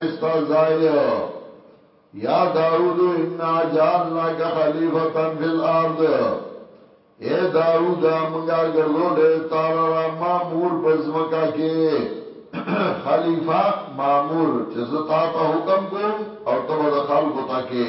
ستا ځای یا داوود انا جعلناک خلیفه فی الارض اے داوود موږ ګرځولې تعالی را مامور پزمکا کې خلیفہ مامور چې زتا ته حکم کوم او تبه د خلکو تا کې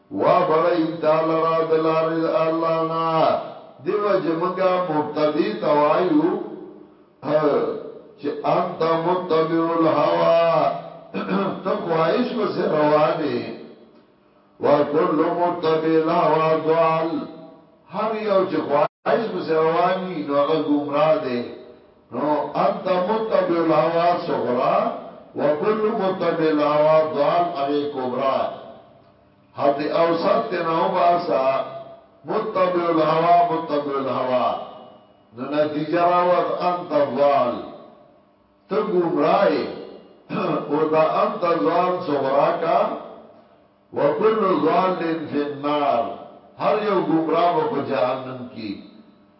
وا بړئ دا لره د لارې د الله نه دې وجې مونږه مبتدی ته وایو چې انت متبع الهوا ته خواهش پسې روانې وکل متبع الهوا ضال هر یو چې خواهش پسې رواني نو هغه گمراه دی نو انت متبع الهوا صغرا وکل متبع الهوا ضال هغه کبرا حد اوسط ته نه وباسه متبع الهوا متبع الهوا نو نتیجه راوت انت ضال ته گمراه او دا انت ضال صغرا کا وکل ضال فی النار هر یو گمراه په جهنم کی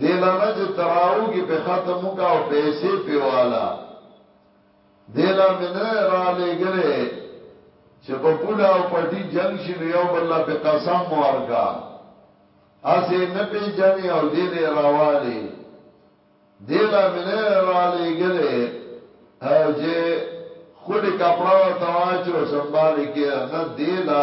دې له نه چې تراو کې په ختم وکا او پیسې په والا دې له مې نه را لګلې چې په پولا او پټي جنگ شنو یو بل په قسم ورکا اسې نه پی جن یو دې دې راوالي دې له مې نه را لګلې چې خولي کپڑا و تواچو سنبال کې نه دې له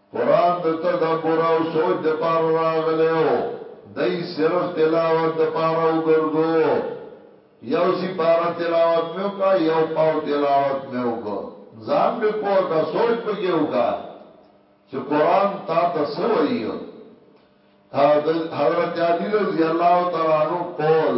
قرآن د تدبر او سوچ د پاره راغلی او دی صرف تلاوت د پاره وګرځو یو سی پاره تلاوت می وکا یو پاو تلاوت می وکا ځان به پوه کا سوچ پکې وکا چې قرآن تا ته سوئی حضرت علی رضی الله تعالی عنہ قول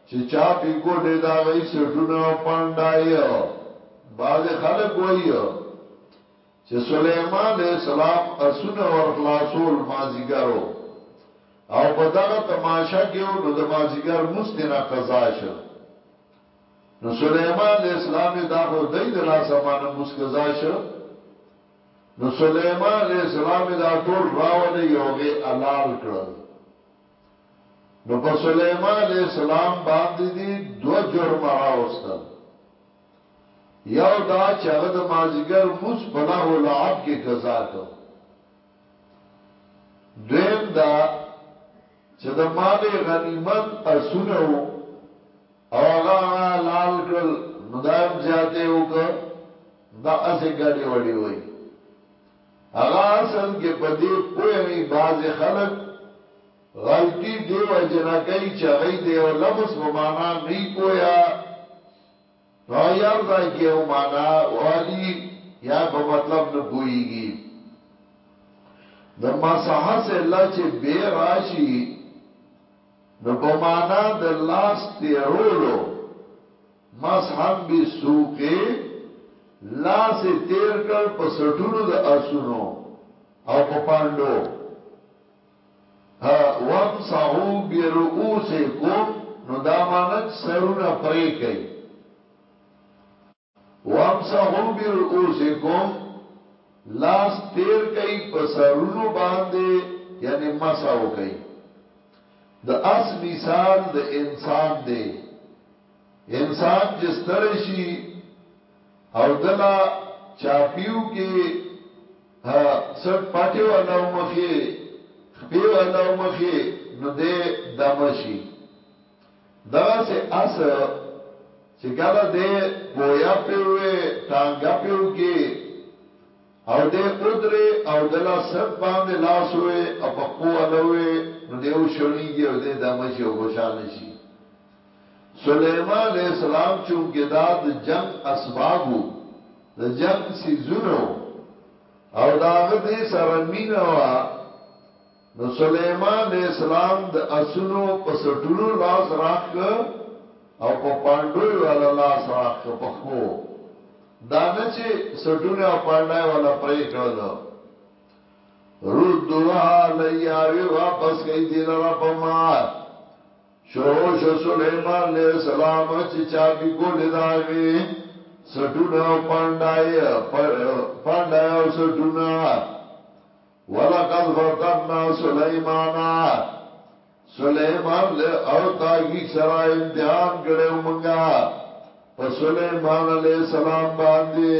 چې چا پی ګوډې دا غي سټونه او پانډایو باز خلک وایو چې سليمان عليه السلام اسونه ور خلاصول مازیګرو او په دغه تماشه کې نو د مازیګر مستنه قضا شو نو سليمان عليه السلام دا خو دای د لاسه باندې مسقضا شو نو سليمان عليه السلام دا ټول راول یوغه حلال کړل نو په سلیمان علیه السلام باندې دي دو جرم راوستل یو دا چې هغه د مازیګر موس په لهو لعب کې قضا کو دویم دا چې د مال غنیمت اسونه او هغه لال کړل نو دایم زیاته وک دا اسه ګاډي وړي وای هغه اصل کې په دې پوه نه وي بعضې خلک غلطي دې وجې نه کوي چې هغوی د یو لفظ په معنا نه وي پوه نو هغوی هر ځای کې یو معنا والي یا په مطلب نه پوهېږي د مسح سله چې بې راشي نو په معنا د لاس تیرولو مذهب بی سوقې لاس یې تېر کړ په څټونو د اسونو او په پانډو، ها، وامسحو برؤوسکم، نو دا معنی چې سرونه پرې کړئ. وامسحو برؤوسکم، لاس تېر کړئ په سرونو باندې، یعنې مسح وکړئ. د اس مثال د انسان دی. انسان چې ستړی شي او دلا چاپیو کې ها سر پټه والا او مخې خپې والا او مخې نو دې دمشي دغه سه اس چې کله دې پویا پیوې ټانګه پیو کې او دې ادره او دلا سر باندې لاس وې او په خپو والا وې نو دې او شړیږي او دې دمشي او خوشاله شي سلیمان علیه السلام چونکه دا د جنګ اسباب وو، د جنګ څیزونه وو او د هغه دې سره مینه وه، نو سلیمان علیه السلام د اسونو په څټونو لاس راښ کړ او په پانډو یې والا لاس راښ کړ، په خپو، دا نه چې څټونه او پانډه یې والا پرې کړل. ردوها علیه، وی واپس کړئ دې لره په ما. شروع شو سلیمان علیه السلام چې چابي ګولې داغه سټونه او پاندای پاندای او سټونه ولقد فتنا سليمان سليمان له او تاګي سره امتحان کړو مونږه په سليمان عليه السلام باندې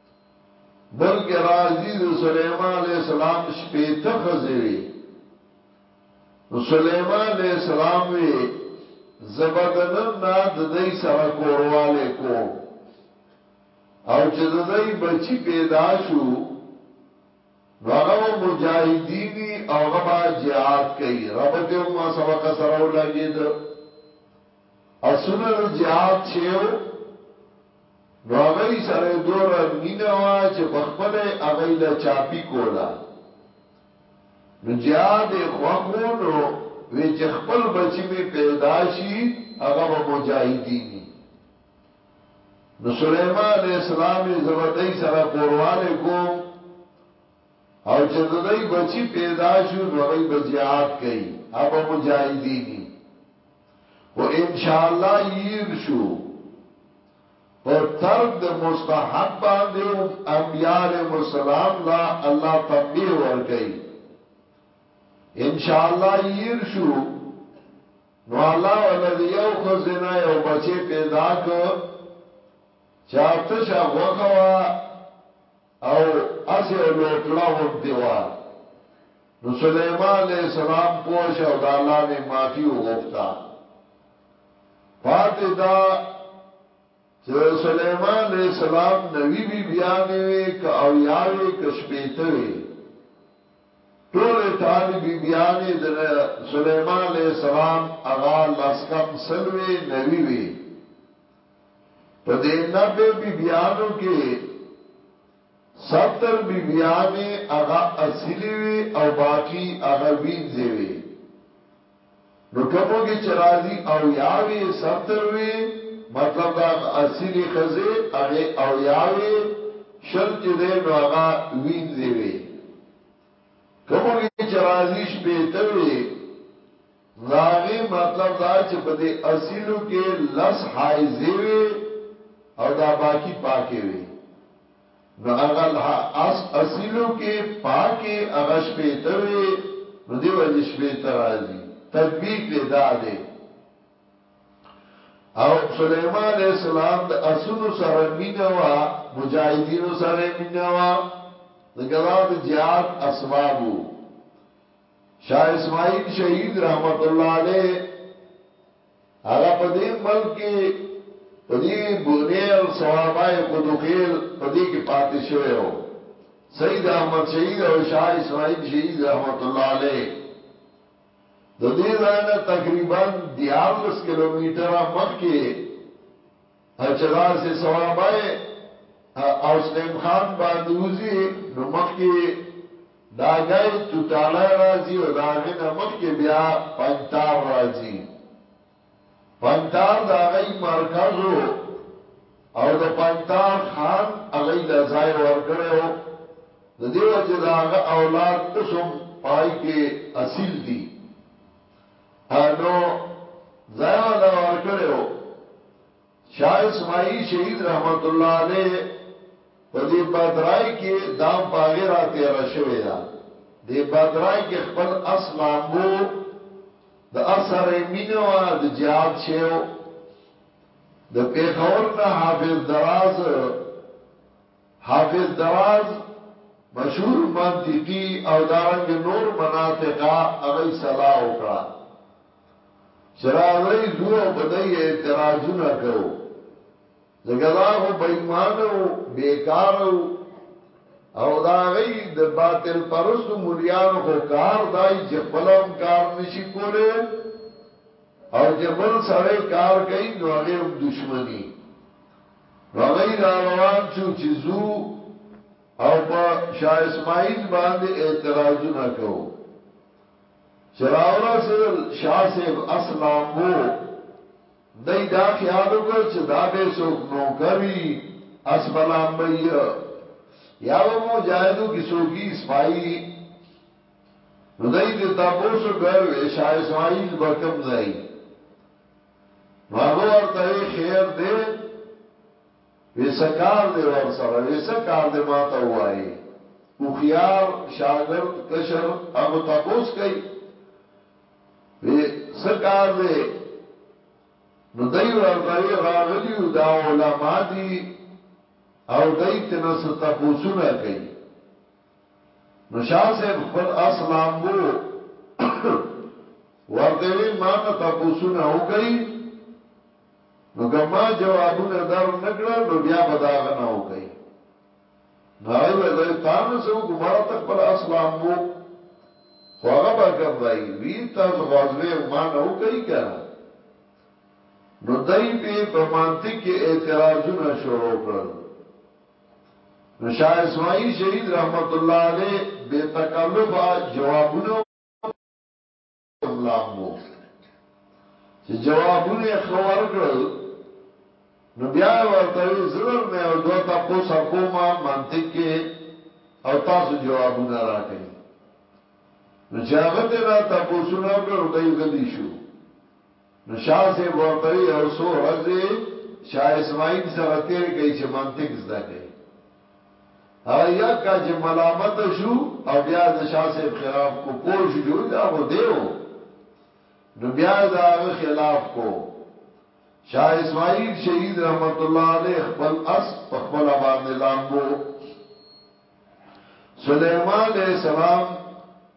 بلکې راځي د سليمان عليه السلام شپېته خزې وي نو سليمان عليه السلام وي زبدنن نه د دې سره کورواله کوم او چې د دې بچي پیدا شو نو هغه مجاهدین او هغه با jihad کوي رب ته ما سبق سره ولګید اسونه د jihad شیو نو هغه یی سره دوره مینه وه چه په خپله یی هغی له چاپی کوله نو جهاد یی خوښ وو نو وی چه خپل بچی می پیدا شی هغه به مجاهدین یی نو سلیمان علیه السلام وی زه به دی سره کوروالی کوم او چه ددای بچی پیدا شو نو غی به جهاد کئی هبه مجاهدینی خو انشاءاللہ ییر شو په ترک د مستحب باندې او انبیاء علیهم السلام لا الله تنبیه ورکي ان شاء الله ير شو نو الله ولذي یو خزنه یو بچي پیدا کو چاته شغوخوا او هسې یو لوټړه غونتې وه نو سلیمان علیه السلام پوه شه او د الله نه معافي وغوښته پاتې دا چې سلیمان علیه السلام نوی بی بیانې وي ک او یاوي کشپېته وي ټول ټال بی بیانې د سلیمان علیه السلام اغا لسکم سلوي نوی وي په دې نهه بیبیانو کې ستر بیبیانې هغه اصیلې وې او باقي هغه وینځې وې. نو کومو کې چې راځي اویا وې، ستر وې، مطلب د هغه اصیلې ښځې هغې اویا وې، شل چې دی نو هغه وینځې وې. کومو کې چې راځي شپېته وې. د هغې مطلب دا چې په دې اصیلو کې لس حایضې وې او دا باقی پاکې وې نو هغه اصیلو کې پاکې هغه شپېته وې نو دې وجې شپېته راځي تطبیق یې دا دی او سلیمان علیہ السلام د اسونو سره مینوا مجاهدینو سره مینوا د غزاد جهاد اسبابو شاه اسماعیل شهید رحمت الله علیه هغه په دې ملک کې په دې بونیر صوابای خودخیل په دې کې پاتې شوی و سید احمد شهید او شاه اسماعیل شهید رحمت الله علیه د دې ځای نه تقریبا 14 کیلومتره مخکې او چې داسې صوابای او سلیم خان باندې وزي نو مخ کې دا ګای توتاله راځي او دا غنه مخ کې بیا پنځتار راځي پنځتار دا غي مرکزو او د پنځتار خان هغه لزای ور کړو د دیو چې دا اولاد اوسم پای کې اصل دي نو ځای ولا ورکړو شاه اسماعیل شهید رحمت الله علیه په دې بدرای کې دام پاغه را تیر شوی دا دې بدرای کې خپل اسلام بو د اثر مینوا د جهاد شیو د پیښور نه حافظ دراز حافظ دراز مشهور منطقی او دارنګ نور مناطقه هغه صلاح وکړه چراغی زو او بدای اعتراضونه کو زګدا خو بېمان او بیکار او دا غي د باطل پرستو مليان خو کار دای چې خپلم کار نشي کوله او چې بل سره کار کوي نو هغه هم دشمنی هغوی را روان شو چې ځو او په شاه اسماعیل باندې اعتراضونه کوو چې راورسېدل شاه صاحب اسلام وو دی دا خیال وکړ چې دا به څوک نوکر وي اسملام به یا به مجاهدو کې څوک اسماعیلي نو دی ته تاسو ګر وې شاه اسماعیل به کم ځای نو هغه ورته وی خیر دی وی څه کار دی ورسره وی څه کار دی ماته وایي هوښیار شاګرد کشر هغه تپوس کوي وی څه کار دی نو دای ورته وی راغلی دا علما دي او دای تنه ستپوسونه کوي نو شاه صاحب خپل اس لامبو ورته وی ما نه تپوسونه وکړئ نو که ما جوابونه در نکړه نو بیا به دا غنه وکړئ نو هغه وی زه تا نه سو کوم مړه تخپل اس لامبو خو هغه به کم ځای وی تاسو غوازوی ما نه وکړئ کنه نو دای په په منطق کې اعتراضونه شروع کړل نو شاه اسماعیل شهید رحمت الله علیه بې تکلفه جوابونه ملام وو چې جوابونه یې ښه ورکړل نو بیا یې ورته وی زه درنه یو دوه تپوسه کوم منطق کې او تاسو جوابونه راکړئ نو چې هغه ترې را تپوسونه وکړل دی غلی شو نو شاه صاحب ورته یو څو ورځې شاه اسماعیل سره تیر کوي چې منطق زده کوي هغه یا کا چې ملامت شو او بیا د شاه صاحب خلاف کو پوه شو چې وای دا خو دیو نو بیا دا هغه خلاف کو شاه اسماعیل شهید رحمت الله علیه خپل اس په خپل باندې لامبو سليمان عليه السلام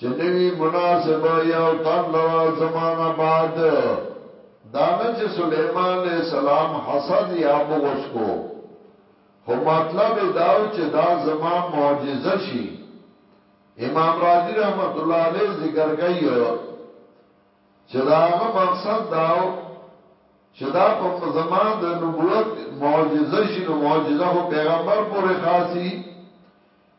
چې نه وي مناسب یو تن لره زما نه بعد دا نه چې سلیمان علیه السلام حسد یا بغض کو خو مطلب یې دا و چې دا زما معجزه شي امام رازی رحمت الله علیه ذکر کوي چې دا هغه مقصد داو چې دا په زما د نبوت معجزه شنو معجزه خو پیغمبر پورې خاصي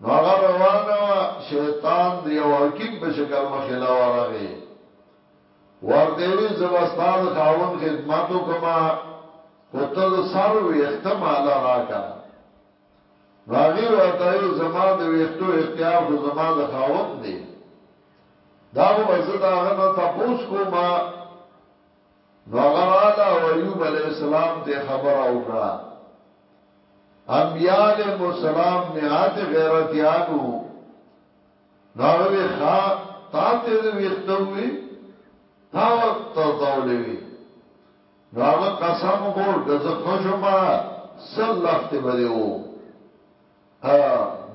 نو هغه روانه وه، شیطان د یوه حکیم په شکل مخې له ورغی، ورته یې وویل، زه به ستا د خاوند خدمت وکړم، خو ته د سر وېښته ماله راکړه. نو هغې ورته وویل، زما د وېښتو اختیار خو زما د خاوند دی، دا خو به زه د هغه نه تپوس کوم. نو هغه رااله او ایوب علی السلام ته خبره وکړه انبیاء علی السلام نهایت غیرتیانو نو هغه وی خا تا ته د ویختوي تا ته تولې وی نو هغه قسم خور غز خوشما سلخت بده وو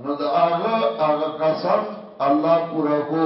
نو دا هغه هغه قسم الله پورا کو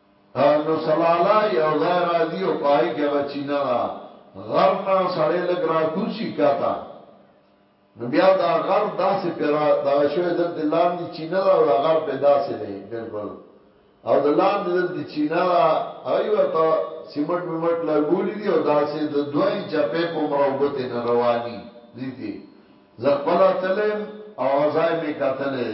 نو سلاله یو ځای راځي او پای کې هغه چینه ده غر نه سړی لګ را کوزشي کښته نو بیا دا غر داسې پیرا دغه شوی دلته لاندې چینه ده او دا غر په داسې دی بالکل او د لاندې دلته چینه ده هغه ورته سیمټ میمټ لګولې دي او داسې د دوه انچ په پمره وبته نه رواني دي زه خپل تلم او غزای می کتلې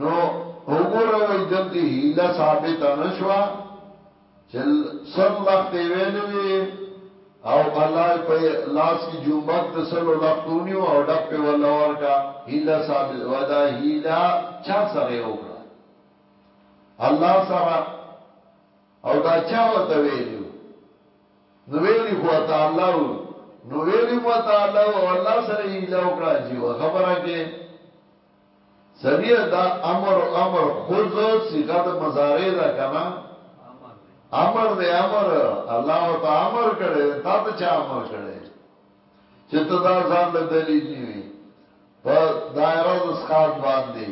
نو وګوره وای دلته هیله ثابت نشوا چې سل لخته ویلې وی او الله په لاس کې جمعت د سلو لختونی او ډپ په ولا ورکا هیله ثابت ودا هیله چا سره وکړه الله سره او دا چا وته ویلو نو ویلی خو تعالی نو ویلی مو تعالی او الله سره هیله وکړه چې خبره کې ثانیه دا امر او امر خذ صيغه د مضارع ده کنه امر دې امر الله او ته امر کړي تا ته چا امر کړي چې ته دا ځان له دلیل نیوي په دایره د سقاد باندې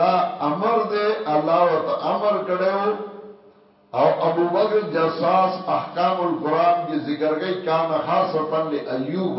دا امر دې الله او ته امر کړو او ابو بکر جساس احکام القرآن کی ذکر گئی کان خاصتا لی ایوب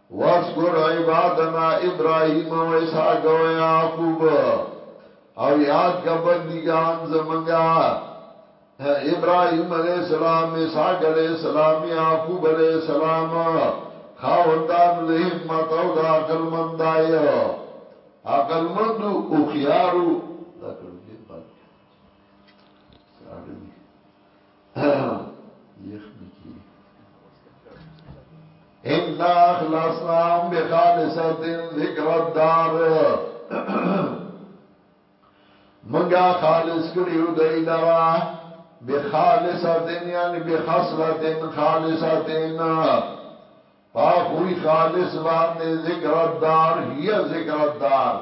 واذکر عبادنا ابراهیم و اسحاق و یعقوب او یاد کا بندگان زمنګا ابراهیم علیہ السلام اسحاق علیہ السلام یعقوب علیہ السلام خاوندان د همت او د عقل مندای عقل مند او خيارو دا کړو کې بند ساړه دي ان اخلصناهم بخالصه ذکر الدار منګه خالص کړیو دای لرا بخالصه یعنی بخصله خالصه پاخوی خالص باندې ذکر الدار هي ذکر الدار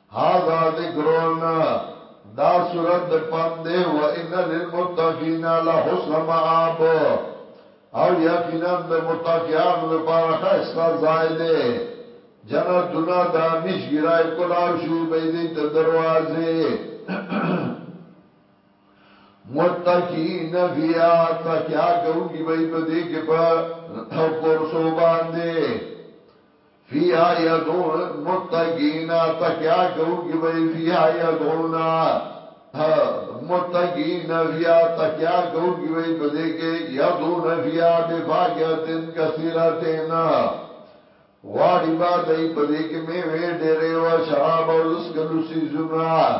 هذا ذکر دا سورت د پند دی و ان للمتقین لحسن مآب او یقینا د متقیانو لپاره خاصه ځای دی جنتونه د مش ګرای کلاو شي به دې ته دروازه متقین فیا تکیا کوونکی به په دې کې په کورسو باندې فیها یدعون متقین تکیا کو کی بی فیها یدعون متقین فیها تکیا کو کی بی پدې کې یدعون فیها بفاکهتن کثیرتن غواړي با دای پدې کې می وې ډېرې او شراب او زسکلو سیزونه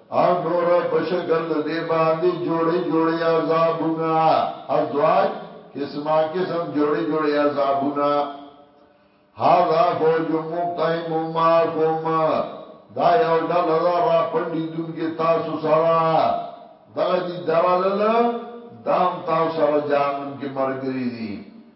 او نور په شکل د دې باندې جوړې جوړې عذابونه ازواج قسمه قسم جوړې جوړې عذابونه هاذا فوج مقتحم معكم دا یو ډله دا را پندې دن کې تاسو سره دغه دي درالله دام تاسو سره جهنم کې مرګري دي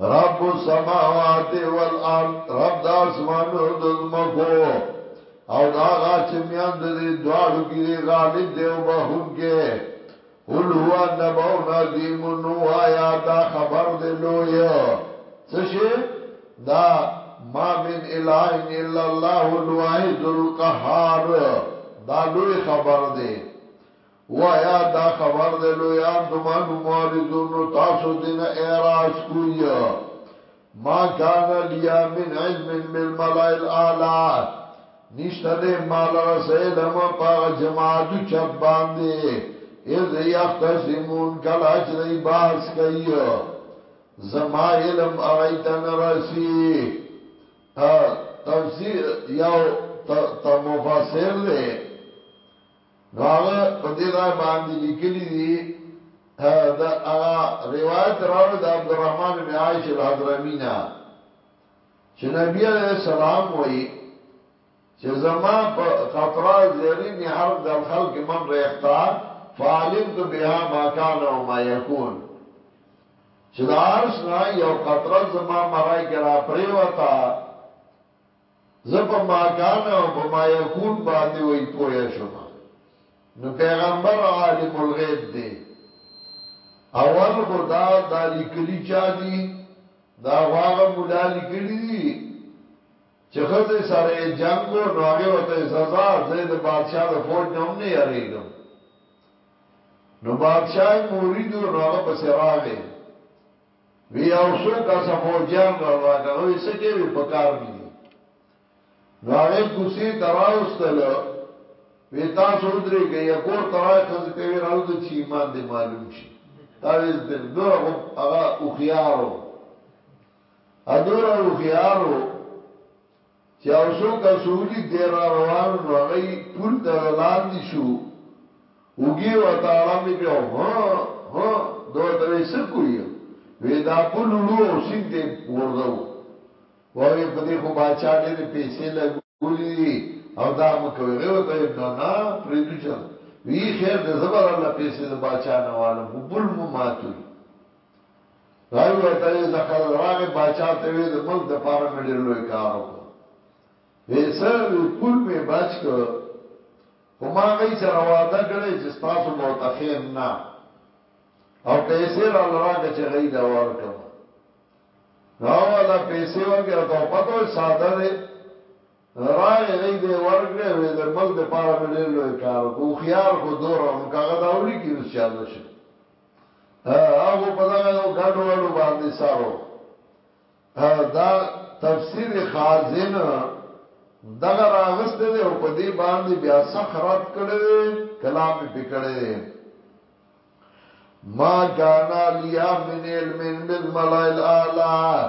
رب السماوات والارض رب د اسمانو د زمکو او دا غا چې میان د دې دواړو کې دی غالب دی او بهون کې قل هو نبو نظیم نو آیا دا خبر دی لوی څه شي دا ما من اله الا الله الواحد القهار دا لوی خبر دی وایا دا خبر دی لویان زما نوموالي ځو نو تاسو دې نه اعراض کوی ما کان لیا من علم بالملائ الاعلی نشته دې مال رسیلم پاغه جماعت چت باندې اذ یختصمون کلا چې دی باس کوي زما علم اغیتن رسی تفسیر یو تمفسر دی نو هغه په دې ځای باندې لیکلي دي د هغه روایت راوړی د عبدالرحمن بن عائش الحضرمي نه چې نبی عليه السلام وایي چې زما په قطرا زیرین حرب د الخلق من ریختا فعلمت بها ما کان او ما یکون چې د عرش نه یو قطره زما مرای کرا پریوتا زه په ماکان او په مایکون باندې وایي پوه شوم نو پیغمبر عالم الغیب دی اول خو دا دا لیکلی چا دی دا غواغه مولا لیکلی دی چې خزه سره جنگ نو هغه وته سزا زه د بادشاہ د فوج نه هم نه یریږم نو بادشاہ مریدو نو هغه پس راغې وی یو څو کسه فوجیان را راغله وی څه کې وی پکار مې دي نو هغه کوسی تراوستل وی تاسو درې کې یا کور ترای خزه ته وی راوځ چې ایمان دې معلوم شي تعویز دې نور هغه او خيارو ادور او خيارو چې یو څو کسو ولید دی را روان و، نو هغه پول ته د لاندې شو، اوږې ورته اړمې کړې او هه هه ده ورته وویل، څه کوئ؟ ویې دا پول وړو او سیند ته یې غورځوو. وویل، په دې خو باچا ډېرې پیسې لګولې دي او دا مه کوئ. هغې ورته وویل، نه نه پرېږدو چې دا. ویې خیر دی زه به درله پیسې د باچا نه والم، خو پول مه ماتوئ. راوی وته یې ذکر راغې باچا ته وی د ملک د پاره مې ډېر لوی کار وکړ وی سه وی پول مې بچ ک خو ما غي سره وعده کړې چې تاسو به تخیم نه او پیسې را لراګه چې غي لا ورکم نو ولا پیسې ورکې او ته پته ساده دی راغ غي دې ورکړې وې د ملک د پاره مې ډېر لوی کار کو خيار خو دور هم کاغه داوري کې ان شاء الله شي هغه په دغه یو ګډ وډو باندې سارو دا تفسیر خازن دغه راغست دی او په دې باندې بیا سخرت کړي دي کلام پکړي دي ما کانا لیا من علم بالملائل اعلی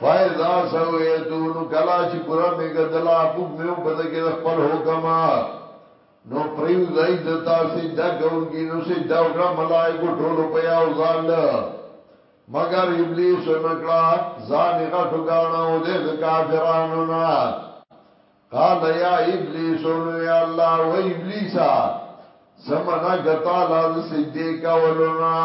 فاذا سویتو نو کلا چې پورا میګه دلا حقوق میو په دغه د خپل حکم نو پریو زای دتا سجدا کونکي نو سجدا وکړه ملائکه ټولو په یو ځل مگر ابلیس نکړه ځان غټو غاڼه او د کافرانو نه قال یا ابلیس نو یا الله و ابلیسا سمنا غتا لاز سجده کولونا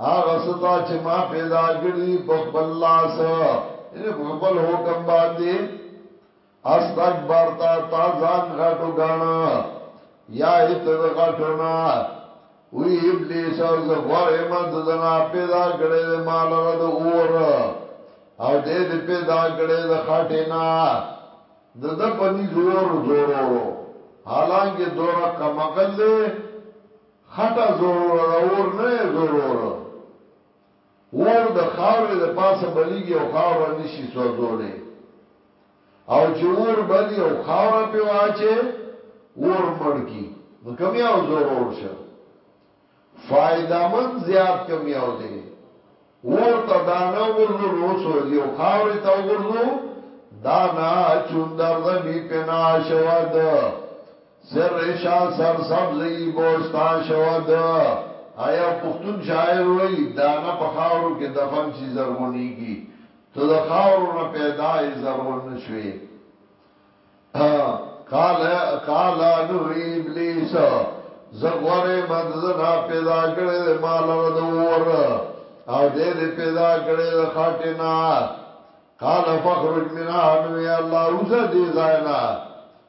هغه ستا چې ما پیدا کړی په خپل لاس ان په خپل حکم باندې استغفر تا تا ځان غټو غاڼه یا ایت غټونا وی ابلیسه زه غوره یم د زنا پیدا کړی دی ما لره د اور او دی دی پیدا کړی د خټې نه د ده په نیز اور زورورو حالانکه دوره کم عقل دی خټه زورور د اور نه زورور اور د خاورې د پاسه بلېږي او خاوره نه شي سوځولی او چې اور بلي او خاوره پرې واچوې، اور مړ کړي، نو کوم یو ضرور شه فایده مند زیات کوم یو دی؟ اور ته دانه وګرځو نو وسوځي او خاورې ته وګرځو دانه چون در د بی پناه شود سر شاه سر سبز یی بوستا شوه ده. ها یو پښتون شاعر وایی دانه په خاورو کې دفن شي زرغونیږي ته د خاورو نه پیدا یې زرغون شوې قال قال نو ابلیس زه غوره مد زنا پیدا کړې د مال را د ور او دې دې پیدا کړې د خاټه نه قال فخرج منها نو یا الله اوسه دې زاینا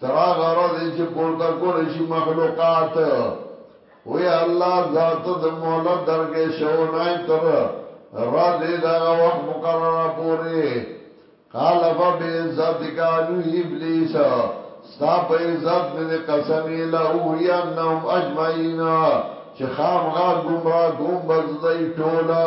تر هغه ورځې چې پورته کړی شي مخلوقات وی الله ذات د مولا درګه شو نه تر راځي دا وخت مقرره پوره قال فبعزتك انو ابلیس ستا په عزت مې د قسم له وی انهم اجمعین چې خامغه گمراه کوم بزدای ټوله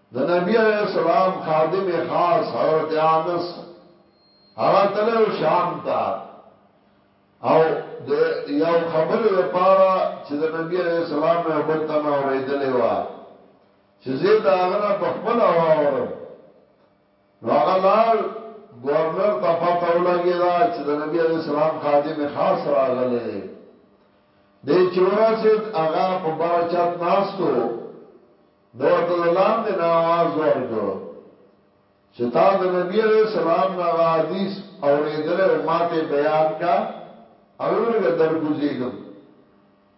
د نبی علیہ السلام خادم خاص حضرت انس هغه تلو شام ته او د یو خبرې لپاره چې د نبی علیہ السلام نه بل تنه اوریدلې و چې زه دا غنه په خپل واورم نو هغه لال گورنر ته پته ولګی دا چې د نبی علیہ السلام خادم خاص راغله دي د چورا سید هغه په برچت ناستو نو ورته د لاندې نه اواز ورکړ چې تا د نبی علیه السلام نه هغه حدیث اورېدلی او ما ته یې بیان کړه او ویې ویل که درکوزېږم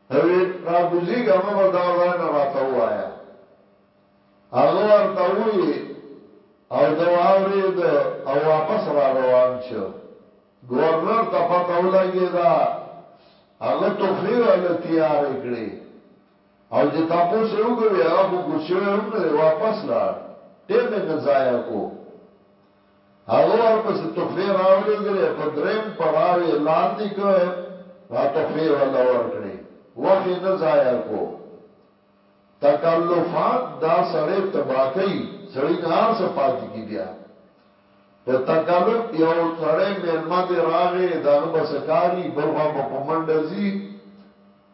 که وې راکوزېږم نو بس دغه ځای نه راته ووایه هغه ورته وویل او ده واورېد او واپس را روان شو ګورنر ته پته ولګېده هغه ټوخی واله تیارې کړې او چې تپوس یې وکړ وي هغه خو کوز شوی هم نه دی واپس لاړ ټیم یې نه ضایع کو هغه ورپسې تحفې راولېږلې په دریم پړاو یې لاندې که را تحفې ولا ورکړې وخت یې نه ضایع کو تکلفات دا سړی تباکی سړی نه هر څه پاتې کی بیا په تکلف یو سړی میلمه دی راغې دغه بسکاری بلخوا په پمنډه زی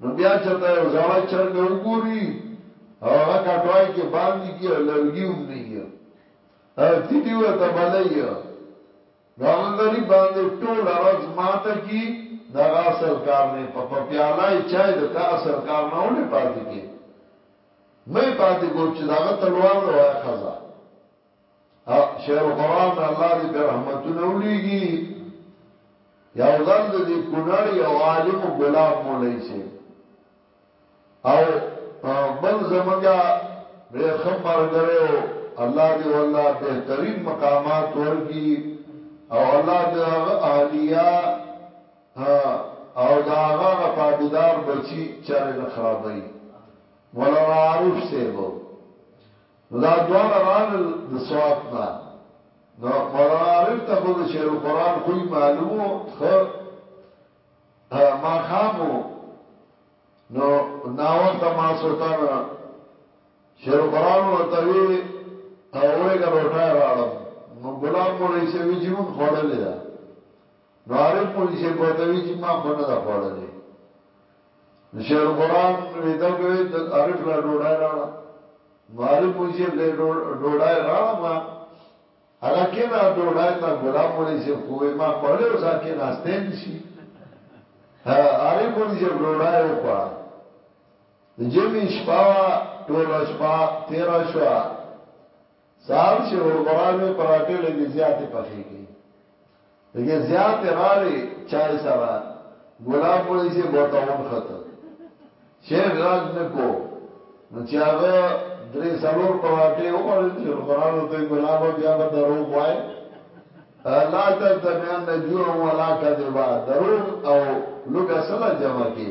نو بیا چا ته یو زاړه چرګ وګوري او هغه کټوای کې باندې کی او لرګي هم نه یې او تیټي ورته بلای نو هغه غریب باندې ټول راز ماته کی دغه اصل کار نه په په پیالای چای د تا اصل کار نه ولې پاتې کې مې پاتې کو چې دغه تلوار د وای خزا شیخ القران الله دې په رحمتونو ولېږي یو ځل دې کونړ یو عالم غلام مولای سي او بل زمنګا به خمر غره الله دې والله بهترین مقامات ورګي او الله دې هغه اهلیه او دا هغه تابعدار بچي چر نه خرابای مولانا عارف سیبو نو دا دواړه راغلل د سوات نه نو مولانا عارف ته خو د شعر القرآن خوی معلوم و خو ماښام و نو ناوخته ماسوتان شعر القرآن ورته وی اورېګه لوټه راړم نو ګلاب مولوی سي وی چې مونږ خوړلې ده نو عارف مولوی سي ورته وی چې ما خو نه ده خوړلې شیخ قران ویده کړی د عارف لا ډوډای راړه نو عارف وی چې له ډوډای راړه ما هغه کینا ډوډای تا ګلاب مولوی صاحب خوې ما خوړلې او ځکه ناشته نشي عارف مولوی صاحب ډوډای او خوړه جمی شپه ټول شپه 13 شوه صاحب شیخ القرآن وی پراټې لګې زیاتې پخې کړې لګې زیاتې راړې چای سره ګلاب مړی سه بوته ونخته شیخ غاګ نکو نو چې هغه درې سلور پراټې وخوړل شیخ القرآن ته ګلاب بیا به دروغ وای لا تجتمعن جوع ولا کذبا دروغ او لوګه سلا جمع کې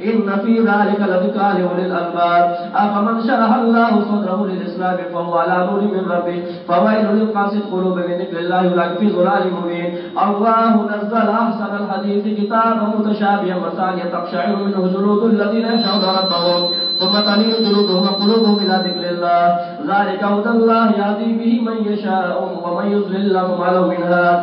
ان فی ذلک لذکر للالبار افمن شرح الله صدره للاسلام فهو على نور من ربه فويل للقاسط قلوب من ذكر الله اولئك في ضلال مبين الله نزل احسن الحديث كتابا متشابها وثانيه تقشعر منه جلود الذين يخشون ربهم ثم تلين جلودهم وقلوبهم الى ذكر الله ذلك هدى الله يهدي به من يشاء ومن يضلل له ما له من هاد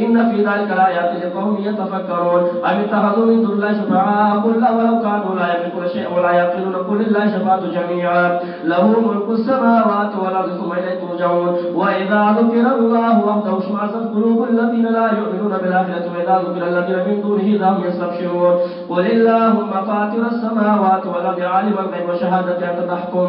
إن في ذلك لآيات لقوم يتفكرون أم اتخذوا من دون الله شفعاء قل ولو كانوا لا يملكون شيئا ولا يقيلون قل لله الشفاعة جميعا له ملك السماوات والأرض ثم إليه ترجعون وإذا ذكر الله وحده اشمعزت قلوب الله الذين لا يؤمنون بالآخرة وإذا ذكر الذين من دونه إذا هم يستبشرون قل اللهم فاطر السماوات والأرض عالم الغيب وشهادة أنت تحكم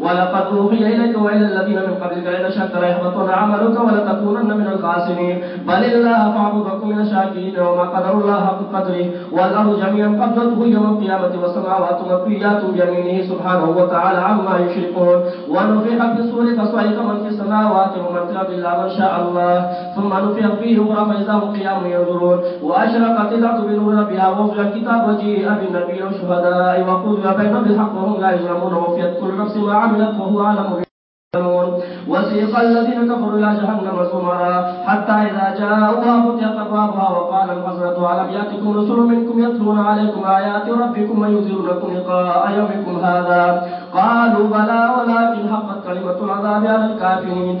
ولقد أوحي إليك وإلى الذين من قبلك لئن أشركت ليحبطن عملك ولتكونن من الخاسرين بل الله فاعبد وكن من الشاكرين وما قدر الله حق قدره والأرض جميعا قبضته يوم القيامة والسماوات مطويات بيمينه سبحانه وتعالى عما يشركون ونفيح في الصور فصعق من في السماوات ومن في الأرض إلا من شاء الله ثم نفيح فيه أخرى فإذا هم قيام ينظرون وأشرقت الأرض بنور ربها ووضع الكتاب وجيء بالنبي والشهداء وقضي بينهم بالحق وهم لا يظلمون ووفيت كل نفس ما عملت وهو أعلم بها وسيق الذين كفروا إلى جهنم زمرا حتى إذا جاءوها فتحت أبوابها وقال الحسرة ألم يأتكم رسل منكم يتلون عليكم آيات ربكم وينذرونكم لقاء يومكم هذا قالوا بلى ولكن حقت كلمة العذاب على الكافرين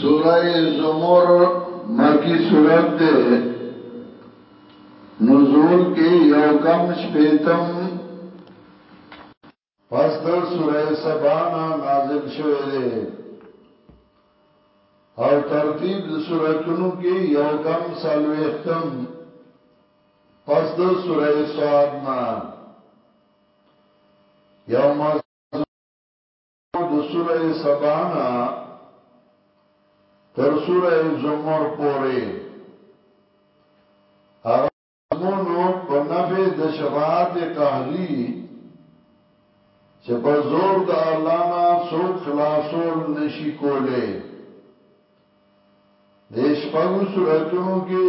سوره زمر مکی سورت ده نزول کی یو کم شپیتم پس ده سوره سبانا نازل شوه ده او ترتیب ده سورتونو کی یو کم سالویختم پس ده سوره سوادنا یو مز د سوره سبا نه تر سوره زمر پورې هغه مونو په نفع د شفاعت قهري چې په زور د الله نه څوک خلاصول نشي کوله د شپږو سوراتونو کې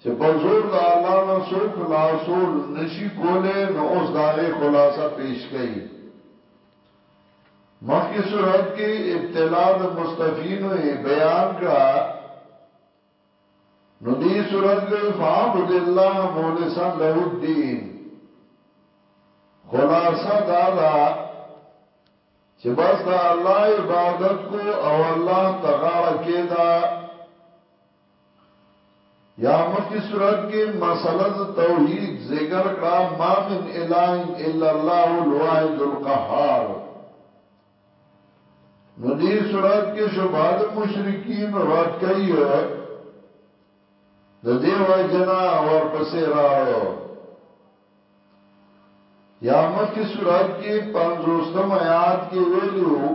چې په زور د الله نه څوک خلاصول نشي کولای نو اوس د هغې خلاصه پېش کوي، مخکې سورت کې ابتلا د مستفینو یې بیان کړه نو دې سورت کې وایي فاعبد الله مولسا له الدین خلاصه دا ده چې بس د الله عبادت کو او الله تغاړه کې دا یا مخکی سورت کی مسله د توحید ذکر کړه ما من اله الا الله الواحد القهار نو دی سورت کی شبهه د مشرکین رد کای د دیو جنا ور پسې راړو یا مخکی سورت کی 50 آیات کی ویلیو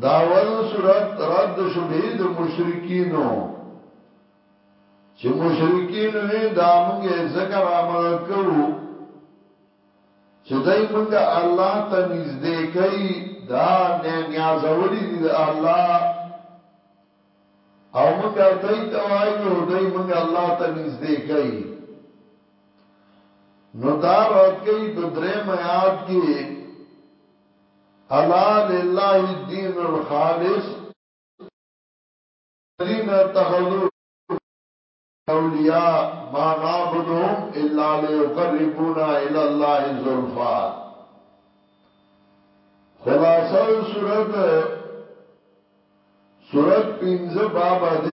داول صورت رد شبه د مشرکینو چې مشرکین وی دا مونږه ذکر آمدد کوو چې دای مونږه الله ته نږدې کوي دا نه نیازولې دي د الله او مونږه دای ته وایو دای مونږه الله ته نږدې کوي نو دا رد کوي په درې میاد کې الا لله الدين الخالص الذين اتخذوا اولیاء ما نعبدهم الا ليقربونا الى الله زلفا خلاصه سورته سورت پینز بابا آده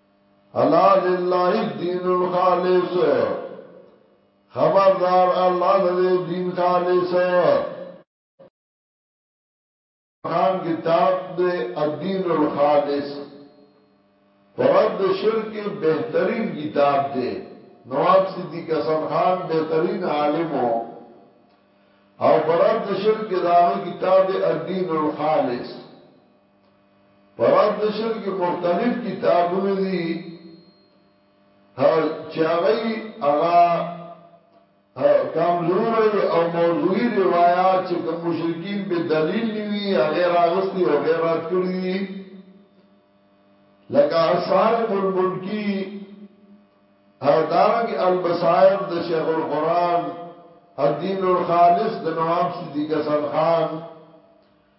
الا لله الدين الخالص خبردار الله لده دین خالص خان کتاب دے الدین الخالص پرد شرک بہترین کتاب دے نواب صدیق حسن خان بہترین عالم ہو او پرد شرک داغی کتاب الدین الخالص په رد شل کې مختلف کتابونه دي چې هغه هغه کمزور او موضوعي روایت چې کوم مشرکین په دلیل نیوي هغه راغستي او غیر رد کړی دي لکه صارم الملکی او دارنګ البصائر د شیخ القران الدین الخالص د نواب صدیق حسن خان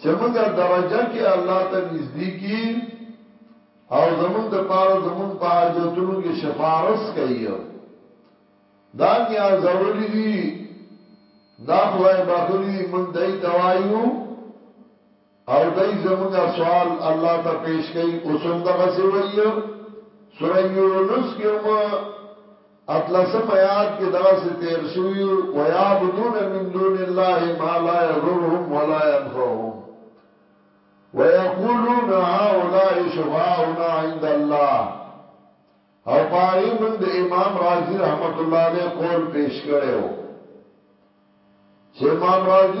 چې موږ درجه کې الله ته نږدې کی او زموږ د پاره زموږ په حاجتونو کې شفارس کوي دا نیاز اولی دي دا خدای بخلی موږ دای توایو او دای زموږ سوال الله ته پیش کوي اوسم دغه سی وایو سورہ یونس کې هم اتلسم آیات کې دغه څه تیر شوی او یعبدون من دون الله ما لا یضرهم ولا ينفعهم ويقولون هؤلاء شفاعنا عند الله او پاره موږ د امام رازی رحمت الله علیه قول پیش کړو چې امام رازی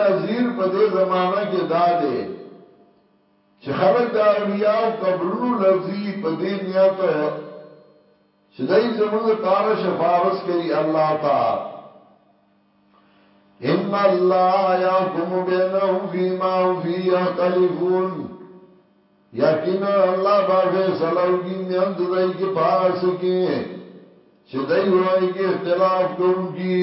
نظیر په دې زمانه کې دا دی چې خلک د اولیاء او قبرونو لرزي په دې نیت چې دای زموږ لپاره شفارس کوي الله تا ان الله يحكم بينهم فيما هم فيه يختلفون یقینا الله با فیصله وکي میان د دای کې پاس کې چې دای وای کې اختلاف کوونکی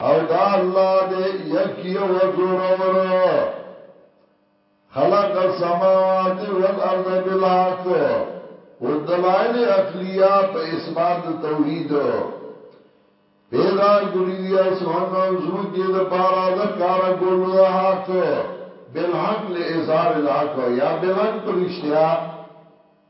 او دا الله دې یکی او زور اور خلق السماوات والارض بالحق او دلائل عقلیه په اثبات توحید پیدا کړی دی اسمان او زمکه د پارا د کار کولو د حق بالحق لاظهار الحق یا بالحق پرشتیا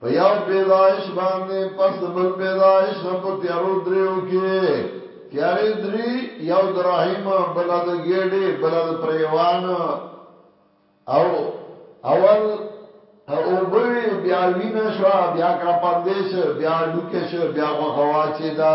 په یو پیدایش باندې پس د بل پیدایش نه په تیارو دریو کې تیارې درې یو د رحم بل د ګېډې بل د پریوان او اول او بوی بیا وینا شو بیا کرا پاندې شو بیا ډوکې شو بیا غوخوا چې دا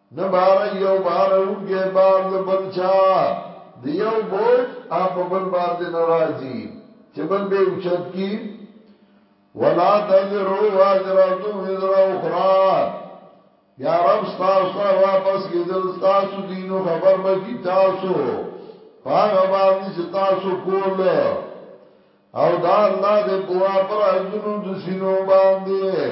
نه باره یو بارونکی بار د بل چا د یو بوج هغه په بل باندې نه راځي چې بل به اوچت کی ولا تذرو وازرتو وزر اخرى یا رب ستاسو ته واپس کېدل ستاسو دینو خبر به کی تاسو پاغه باندې چې تاسو کول او دا الله دې بوا پر ازونو د سينو باندې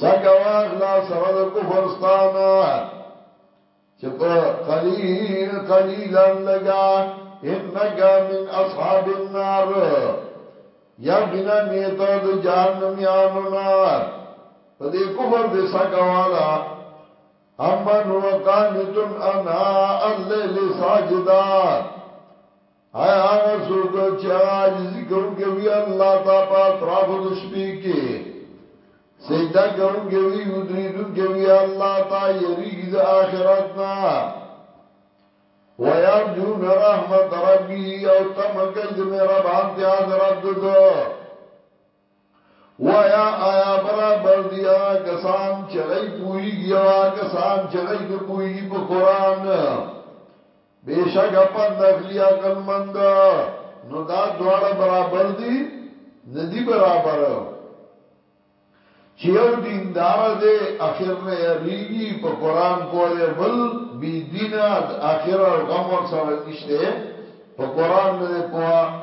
سکه واخلا سره د کفر ستانا چې په قلیل قلیلا لگا انک من اصحاب النار یا غنا نیت د جهنم یانو نا په دې کفر دې سکه والا امن هو قانتن انا الليل ساجدا آیا هغه څوک چې هغه عاجزي کوونکی وي الله تا په اطرافو د شپې کې سجده کوونکی وي ودریدونکی وي الله تا یریږي د آخرت نه ويرجون رحمت ربي او تمکه د مهربان ته حضرت ده ووایه، آیا برابر دي هغه کسان چې غیب پوهېږي او هغه کسان چې غیب نه پوهېږي په قرآن؟ بېشکه پند اخلي عقلمند. نو دا دواړه برابر دي؟ نه دي برابر. چې یو دیندار دی، اخر نه یریږي، په قرآن پوه دی، بل بې دینه، د اخر غم ورسره نشته، په قرآن نه دی پوه.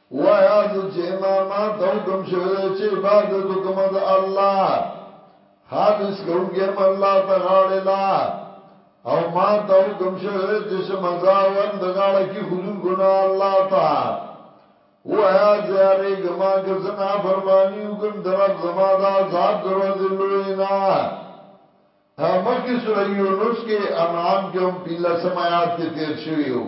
ووایه زه چې یم ما ته حکم شوی دی چې عبادت وکړم د الله خالص کوونکی یم الله ته غاړه لا او ما ته حکم شوی دی چې سمزاون د غاړه کې خودون کو نه الله ته ووایه زه یاري ګما که زنا فرمانی وکم در رب زما د عذاب دروازې لوی نه مخکې سورې یونس کې انعام کې هم په لسم آیات کې تیر شوی وو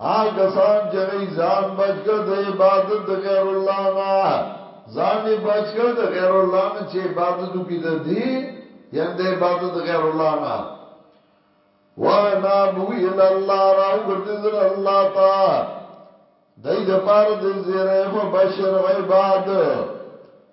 هغه کسان چې غي ځان بچګه د عبادت د غیر الله نه ځان بچګه د غیر الله نه چې عبادت کوي د دې یان د عبادت غیر الله نه وانا بو ال الله راو ګرځي زر الله تا دای د پاره د زیره فبشر عباد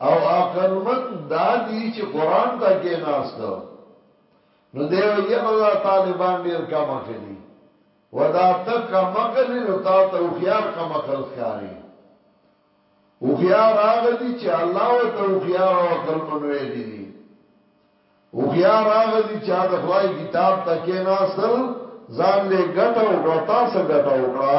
او عقلمن دا دی چې قران ته کېناست نو دی وی یره دا طالبان ډیر کم کلی ودا ته کم کلی نو تا ته خيار کم کل ښکاری او خيار هغه دي چې الله او ته خيار او عقلمن ویلي دي او خيار هغه دي چې د خدای کتاب ته کېناستل ځان له ګټه او ګټه سره ګټه وکړه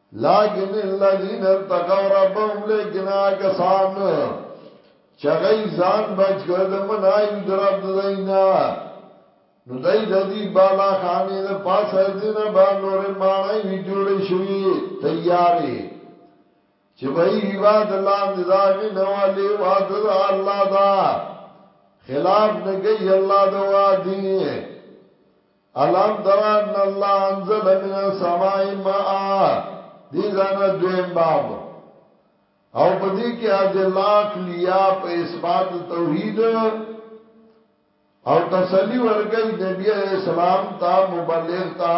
لیکن الذین ارتقوا ربهم لیکن آکسان چغی ځان بچ کړ د منای درب دینا نو دای د دې بالا خانې د پاسه دینه با نورې مانای وی جوړ شوی تیارې چې به وی باد لاندې دا غنه والے واد الله دا خلاف نه کوي الله دا وادي الم تر ان الله انزل من السماء ماء دی زانا دویم باب او په دې کې ادلاق لیا په اثبات توحید او تسلی ورګی نبی علیہ السلام تا مبلغ تا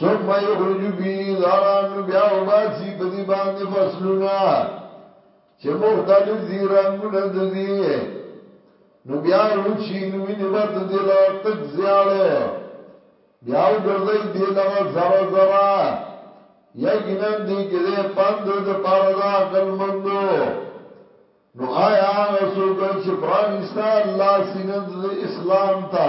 ثم یخرج به زرعا نو بیا وباسی په دې باندې فصلونه چې مختلف دي رنگونه د دې نو بیا وچی نو ویني بد دې لا تک زیاړو بیا وګرځي دې لغه زرا زرا یقینا دې کې دې پند د پاره دا عقل مندو نو آیا هغه څوک چې پرانیستا الله سینه د اسلام ته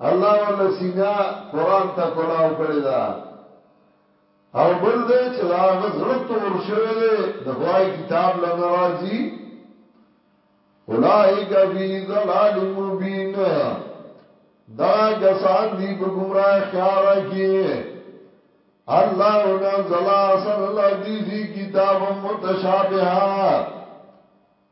الله ورله سینه قران ته کلاو کړی دا او بل دی چې دا غزړه تور شوی دی د خدای کتاب له ناراضي اولائک فی ظلال مبین دا کسان دی په گمراه خیارا کی الله نزل احسن الحدیث کتابا متشابها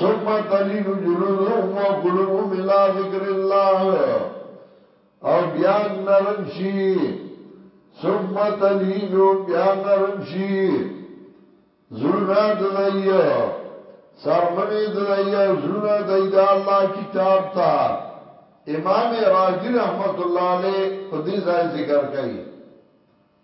ثم تلين جلودهم وقلوبهم الى ذکر الله او بیا نرم شي ثم تلين بیا نرم شي زړونه دایو سرمنه دایو زړونه دای د الله کتاب ته امام راضي رحمت الله عليه په دې ځای ذکر کوي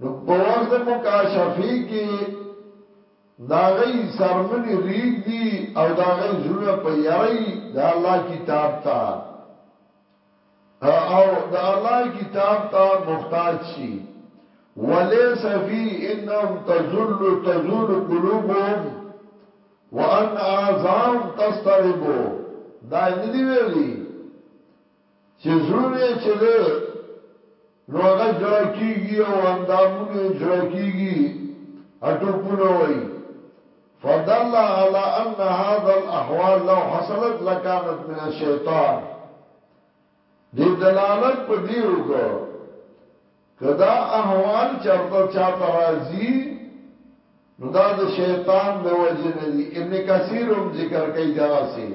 نو په وخت د مکاشفې کې د هغوی څرمنې رېږدي او د هغوی زړونه په یره وي د الله کتاب ته او د الله کتاب ته محتاج شي وليس في انهم تزل تزول قلوبهم وان اعزهم تسترب دا نه دی ویلي چې زړونه یې چې دی نو هغه ژړه کیږي او اندامونه یې ژړه کیږي اټوپونه وایي فدل على ان هذا الاحوال لو حصلت لكانت من الشیطان دې دلالت په دې وکړه کدا احوال چرته چا ترازی نو دا د شیطان د وجه نه دی ابن کثیر هم ذکر کوي دا سه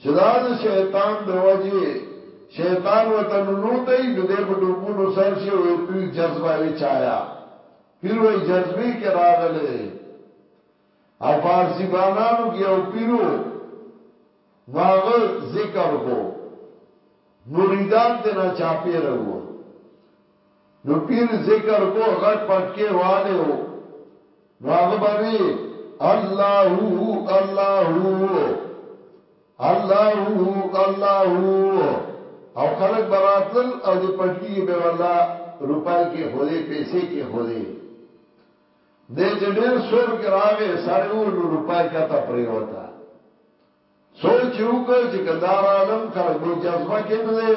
چې دا د شیطان د وجې شیطان ورته ننوتی نو دی په ټوپونو سر شي او وایي پیر جذبه یې چایا پیر وایي جذبې کې راغلی او فارسی بانانو کې او پیرو نو هغه ذکر کو مریدان ته نه چاپی راو نو پیر ذکر کو غټ پټکی والې او نو هغه به وی الله الله الله الله او خلک براتل او دې پټکی کې به والله روپای کې خوده پیسې کې خوده دې چې ډېر سور کې راغې سړی و نو روپای کا ته پریوتا سوچ وکړ چې کدار عالم خلک به جذبه کې نه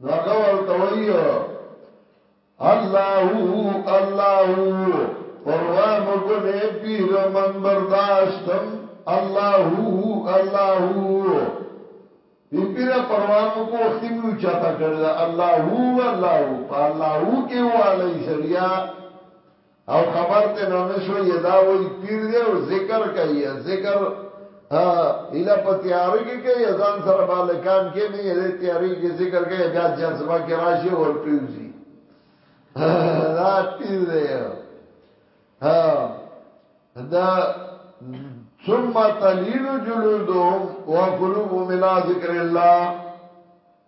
نو هغه ورته وایي الله الله پروا مګونه پیر من برداشتم الله الله بی پیر پروا مګو وخت مې چاته کړی دا الله الله په الله کې والی سریا او خبر ته نو نشو یې دا وای پیر دی او ذکر کوي ذکر اله په تیاری کې کوي ځان سره بالکان کې نه یې تیاری کې ذکر کوي بیا جذبه کې راشي ور پیوزي دا پیر دی ها دا ثم تلین جلودهم وقلوبهم الى ذکر الله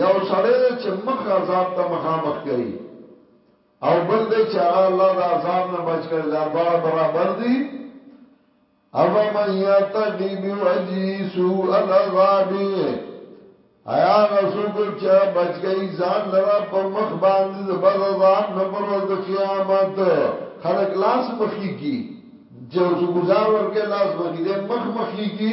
یو سړی دی چې مخ عذاب ته مخامخ کوي او بل دی چې هغه الله د عذاب نه بچ کړي دا دواړه برابر دي افمن یتقی بوجهی سوء العذاب ایا غسوک چا بچ گئی ځان لرا په مخ باندې د بد عذاب نه پر ورځ د قیامت خلق لاس مخی کی جو سو گزار ورکه لاس مخی دې مخ مخی کی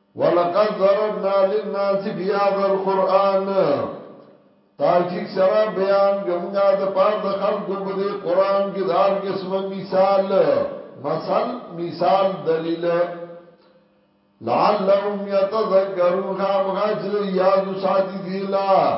ولقد ضربنا للناس في هذا القرآن تاکیق سرا بیان گمگا دا پار دا خلق و بدے قرآن کی دار قسم مثال مثل مثال دلیل لعلهم يتذكرون خامخا چې یادو ساتي دی لا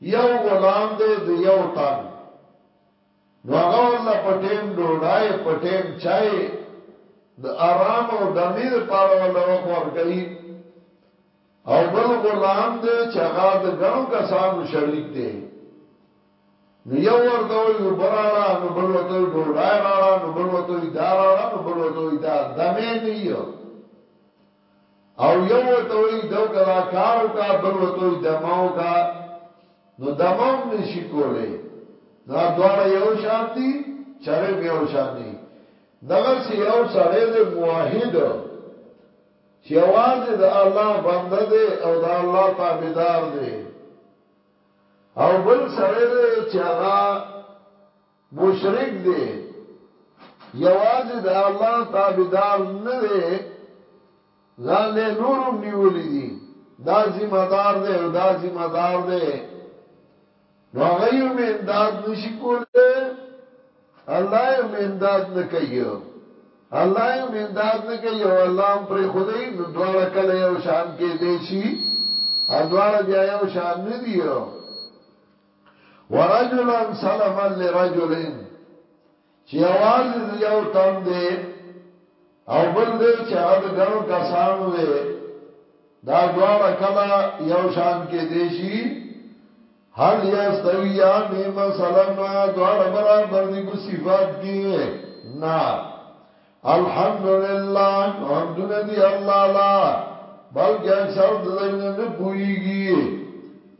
یو غلام دی د یو تن نو هغه ولله په ټیم ډوډای په ټیم چای د آرام او دمې لپاره ولله وخت ورکوي او بل غلام دی چې هغه د ګڼو کسانو شریک دی نو یو ورته وي براړه نو بل ورته وي ډوډای راړه نو بل ورته وي دا راړه نو بل ورته وي دا دمې نه یو او یو ورته وایي ده که دا کار وکړه بل ورته وایي ده مه وکړه نو ده مه هم نه شي کولی نو دا دواړه یو شان دي چاره هم یو شان دي دغسې یو سړی دی موحد چې یوازې د الله بنده دی او د الله تابعدار دی او بل سړی دی چې هغه مشرک دی یوازې د الله تابعدار نه دی ځان له نورم نیولې دي دا ذمہ دار دی او دا ذمہ دار دی نو غيو مې امداد نشي کوله الله یې مې امداد نه کوي الله یې مې امداد نه کوي او الله هم پر خدای نو دواړه کله یو شان کې دی شي ا دواړه بیا یو شان نه دی ورجلا سلما لرجل چې یوازې د یو تن دی او بل دی چې هغه د ګڼو کسانو دی دا دواړه کله یو شان کې دی شي هل یستویان مثلا دواړه برابر دي په صفات کې نه الحمد لله حمد ندی الله لا بلکې اکثر د دینه نه پويږي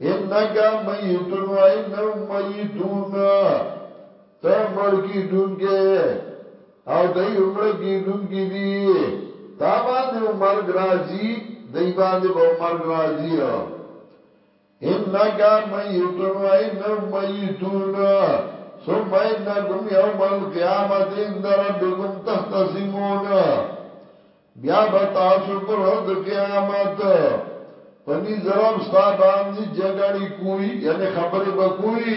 انک میتون و انو میتون ته مړ کی دن کې او دای عمر کی دن کې دی تا باندې عمر راځي دای باندې به عمر راځي انک میت و انهم میتون ثم انکم یوم القیامت عند ربکم تختصمون بیا به تاسو پر ورځ د قیامت پنی زرب ستا باندې جګړې کوي یعنی خبرې به کوي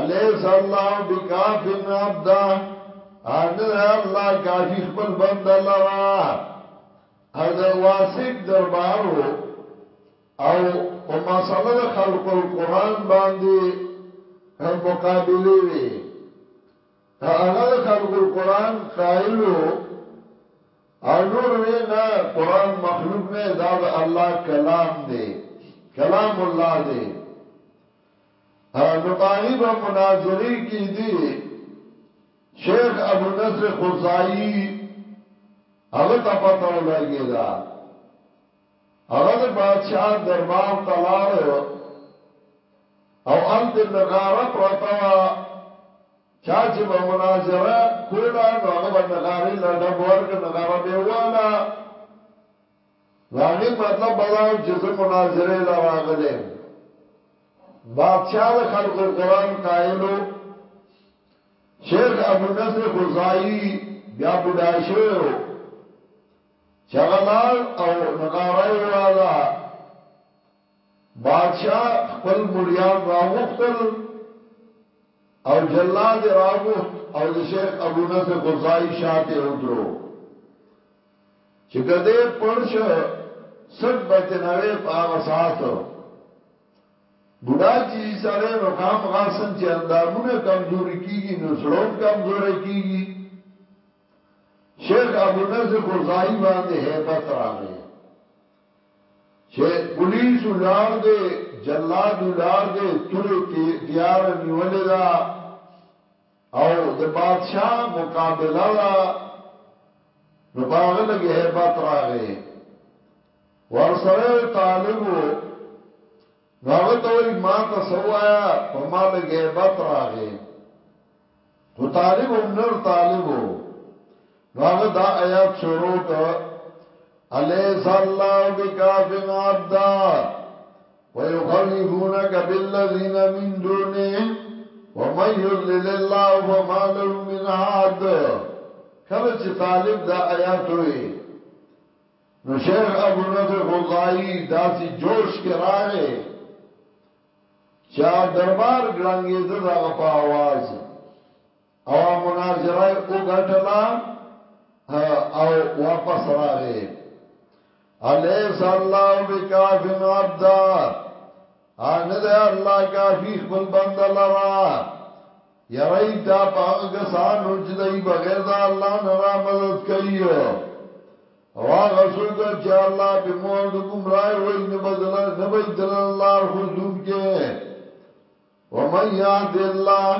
الیس الله بکاف عبدا ان الله کافی خپل بند لرا ا د واسق دربارو او په مسله د خلق القرآن باندې مقابله وی هغه د خلق القرآن قائلو او نور وی نه قرآن مخلوق نه دا د الله کلام دی کلام الله دی نو پاغي به مناظري کی دی شیخ ابو نصر خزائی هغه ته پته ولګی دا هغه د بادشاہ دربار تلاړ او ال د نغاره پرتوا چا چې به مناظره کوله نو هغه به نغاره لډب ورک نغاره به والا د هغې مطلب به دا وي چې زه مناظرې له راغلی یم بادشاه د خلکو قرآن قائلو شیخ ابو نصر خزائی بیا بوډا شویو چغلار او نغارائی والا بادشاہ خپل مریان راغختل او جلاد راغخت او د شیخ ابو نصر خزائی شاته ادرو چې که دی پړ شو څټ به ترې نه وی په هغه ساعت بوډا چې شي سړی نو خامخا څنګه چې اندامونه کمزوري کېږي نو زړه هم کمزوری کېږي شیخ ابو نصر خزائی باندې هیبت راغې چې پولیس ولار دې جلاد ولار دې تورې تیار نیولې دا او د بادشاه مقابله ده نو په هغه لګي هیبت راغی ورسره طالبو نو هغه ته وای ما ته سوایا په ما لګي هیبت راغی خو طالب هم نر طالبو نو هغه دا آیات شروع ک الیس الله بکاف عبدا ويخوفونك بالذین من دونه ومن يضلل الله فما له من هاد کله چې طالب دا آیات وي نو شیخ ابو نصر خدای داسې جوش کې راغې چا دربار ګړنګې دغه په आवाज او مناظره یې وګټله او واپس راغی الیس الله بکاف عبدا ان د الله کافی خپل بنده لرا یری دا پاغه کسانو چې دای بغیر د الله نه را مدد کوي او هغه څوک چې الله به مور د گمراهي وای نه بدل نه بدل الله خو دن کې ومن يهد الله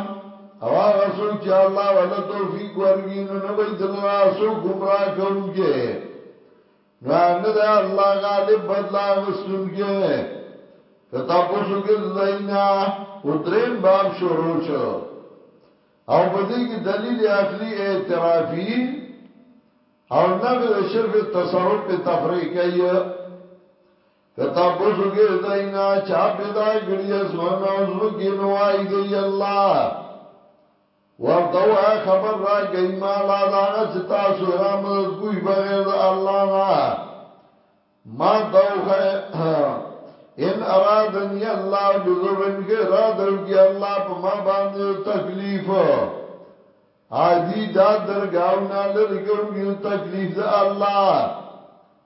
او هغه څوک چې الله ولا توفیق ورګي نو نه بيد الله سو گمراه کوونکې نو نه ده الله غالب بدلا غستونکې کتا پوسو کې زینا او دریم باب شروع شو او په دې کې دلیل عقلی اعترافي او نفذ شرف تصرف په تفریقی که تا پسو کې داینا چا پیدا کړی اسمان او زمکی نو آئی دی اللہ ورته وای خبر را گئی مالا داغه چې تاسو را مدد کوی بغیر د الله نه ما توخه ان ارادنی الله بذرن کې را دو کې الله په ما باندې تکلیف ادي دا درگاونا لری کوم یو تکلیف د الله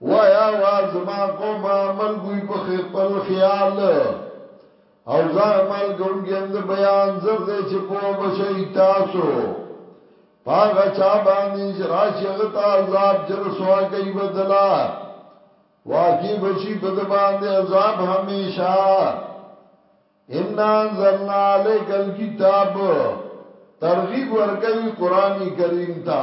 وایا وا زما قوم عمل ګوی په خپل خیال او زه عمل ګون ګند بیان زر دې چې په بشی تاسو پاغه چا باندې راشي غتا عذاب جر سوا کوي بدلا واقعي بشي بد باندې عذاب هميشه ان انزلنا عليك الكتاب ترغیب ورکوي قران کریم ته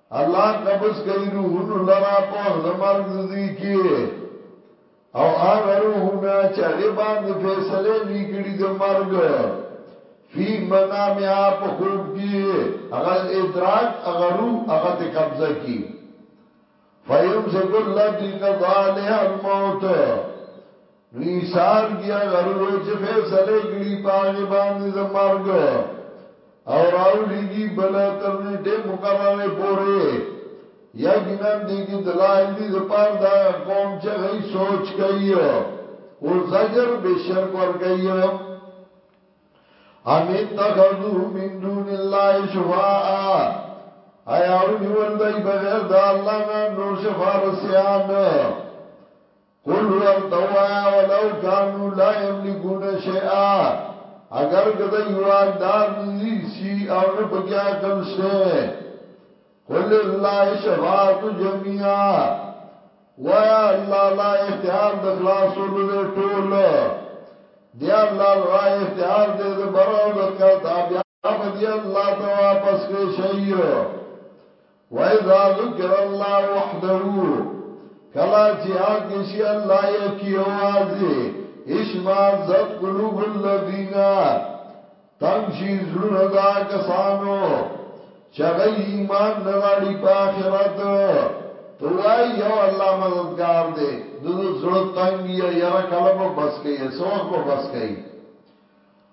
الله قبض کوي روحونو لرا په وخت د مرګ دي کې او هغه روحونه چې هغه باندې فیصله لیکړي د مرګ فی منامها په خوب کې هغه ادراک هغه روح هغه ته قبضه کی فیمسک الذی قضا علیها الموت نو ایثار کیا غر وې چې فیصله کړي پاغه باندې زمرګ او راو لګي بل تر نیټه مقرره پوره یقینا دې کې دلایل دي د پار دا قوم چې غي سوچ کوي او زجر به شرک ور کوي ام اتخذو من دون الله شفاعا ایا ونیول دای بغیر د الله نه نور شفارسیان قل ورته وایا ولو کانو لا یملکون شیئا اگر کده یو اقدار ندی سی او نه پکې عقل شته قل الله شفاعت جميعا وایا الله لا اختیار د خلاصولو دې ټول دی الله لا اختیار دې د برو د کړه بیا په دې الله ته واپس کې شي واذا ذکر الله وحده کلا چې یاد کشي الله یکی اوازه اشمازت قلوب الذین تنگ شي زړونه دا کسانو چغی ایمان نراړي په آخرت تو وای یو الله مددگار دی د زړه تنگي یره کله به بس کوي سوخ به بس کوي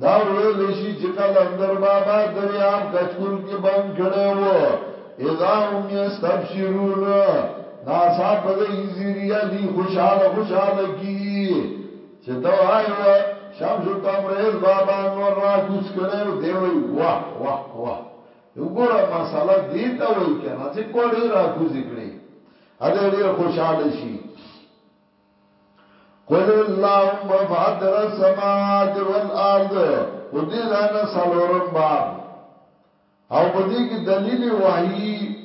دا ویل شي چې قلندر بابا دریاب کچکول کې بند کړی و، اذا هم یستبشرون، ناڅاپه دی ایزیري علي خوشاله خوشاله کیږي چې ته وایې و شمس تبریز بابا نور را کوز کړی و، دی وایي واه واه واه یو ګوره مسله دې ته وایي کنه چې کوړې را کوزې کړې، ا دی ډیر خوشاله شي. قل اللهم فاطر السماوات والارض خو دې ځای نه سلورم باب او په دې کې دلیل وحی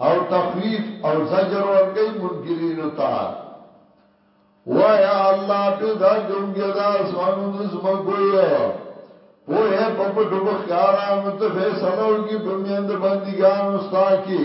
او تخویف او زجر ورګي منکرین تا وایا الله پیدا کوونکی دا اسمانونو زمکو په هه په پټو بخارانو ته فیصله وکي په میند بندګانو ستا کې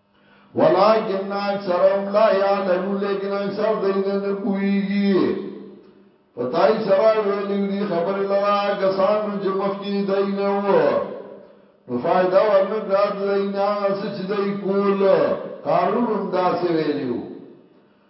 ولکن اکثرهم لا يعلمون لیکن اکثر دین نه پويږي پتاي سره ویلو دي خبر لرا کسانو چې مخکې دین و نو فائدہ ورنکړه دین هغه څه چې دای کول قارون هم دا سه ویلو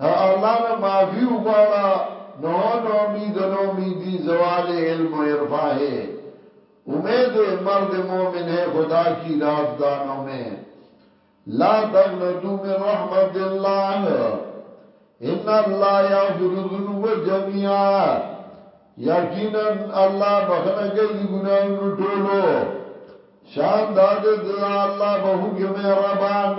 ها الله نه معافی وغواړه نه نه امید نه امیدی زوال علم و عرفا هی امید و مرد مومن هی خدا کی راز دانو می لا تغنتو من رحمت الله ان الله یغفر الذنوب جميعا یقینا الله بخنه کوي د ګناونو ټولو شان داد د الله بهو کې مهربان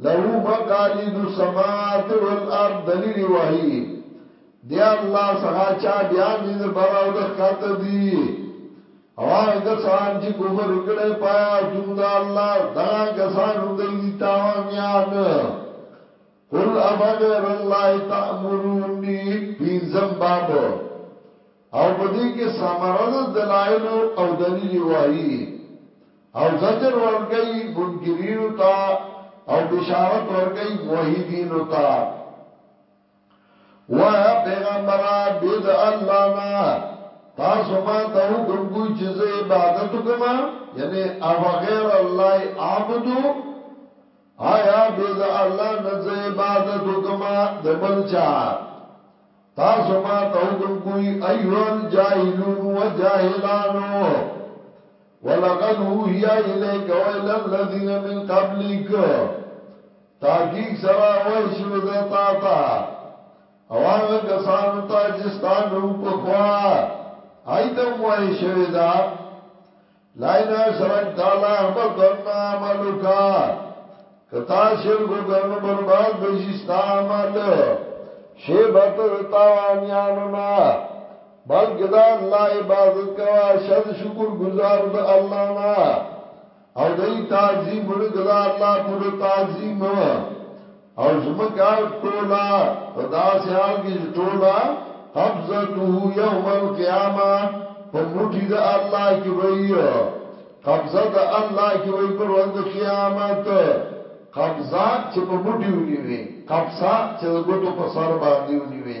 له مقاليد السماوات والارض دلیل وحی دی الله څخه چا بیا می د براو د خاطر دی او هغه کسان چې کفر وکړي پایا تون د الله دغه کسان هم دی دي تاوانيان قل افغیر الله تأمرونی پینزم باب او په دې کې ثمره د دلایل او دلیل وحی او زجر ورکړي منکرین ته او بشارت ورکړي موحدین ته وا پیغمبر بيد الله نا تاسو ما ته حکم کوی چې زه عبادت کوم یعنی او غیر الله عبدو آیا بيد الله نه زه عبادت کوم د بل چا تاسو ما ته حکم کوي ايها الجاهلون وجاهلانو ولقد اوحي اليك والى الذين من قبلك تحقیق سره وای شوی د تا تا او هغه کسانو ته چې ستانو په خوا ایتم وای شوی دا لئن اشرکت ليحبطن عملک کتا شرک وکړو نو برباد بشي ستا عمل شی بت تاوانیانو نا بلکې دا الله عبادت کوا شد شکر گزار د الله نا او دای تعظیم ورګدا الله پورې تعظیم او زمکه ټولا په داسې حال کې چې ټولا قبضته یوم القیامه په موټی د الله کې وي قبضه د الله کې وي پر ورځ د قیامت قبضه چې په موټی ونی وي قبضه چې د ګوتو په سر باندې ونی وي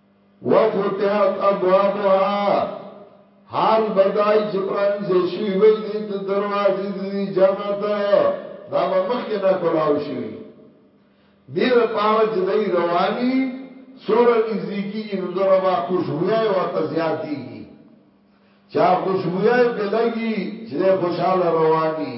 وفتحت ابوابها حال بدای چې پرانځې شوی وي د دروازې د جنت دا به مخکې نه کلاو شي دې لپاره چې دای رواني سوره نزدیکی نو دربا خوشبوئی ورته زیاتیږي چا خوشبوئی په لګي چې خوشاله رواني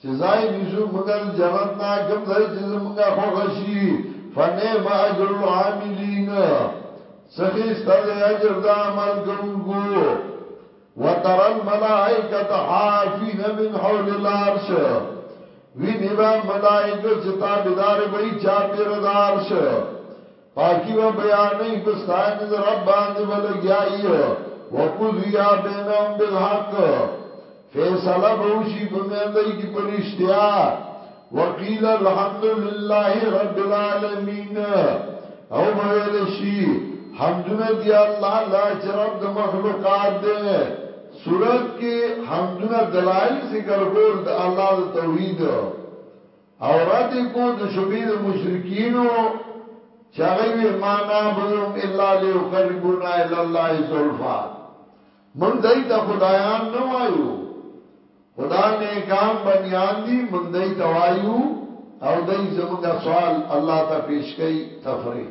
چې ځای نیسو مونږ د جنت نه کوم ځای چې زمونږ خوښ شي فنعم اجر العاملین څه ښایسته دی اجر د عمل کوونکو وترى الملائکه حافین من حول العرش ویني به ملائکه چې تابعدار به چا پیر د عرش پاکی و بیانی په ستاینې د رب باندې به لګیایي وقضی بینهم بالحق فیصله به وشي په میندای کې په رښتیا وقیل الحمد لله رب العالمین او به ویل شي حمدونه دی الله لا چې رب د مخلوقات دی صورت کې حمدونه دلایل ذکر کول د الله د توحید او رد یې کو د شبهې د مشرکینو چې هغوی وې ما نعبدهم الا لیقربونا الی الله زلفا موږ دوی ته خدایان نه وایو خدا نیکان بنیان دي موږ دوی ته وایو او دوی زمونږ سوال الله ته پیش کوي تفریح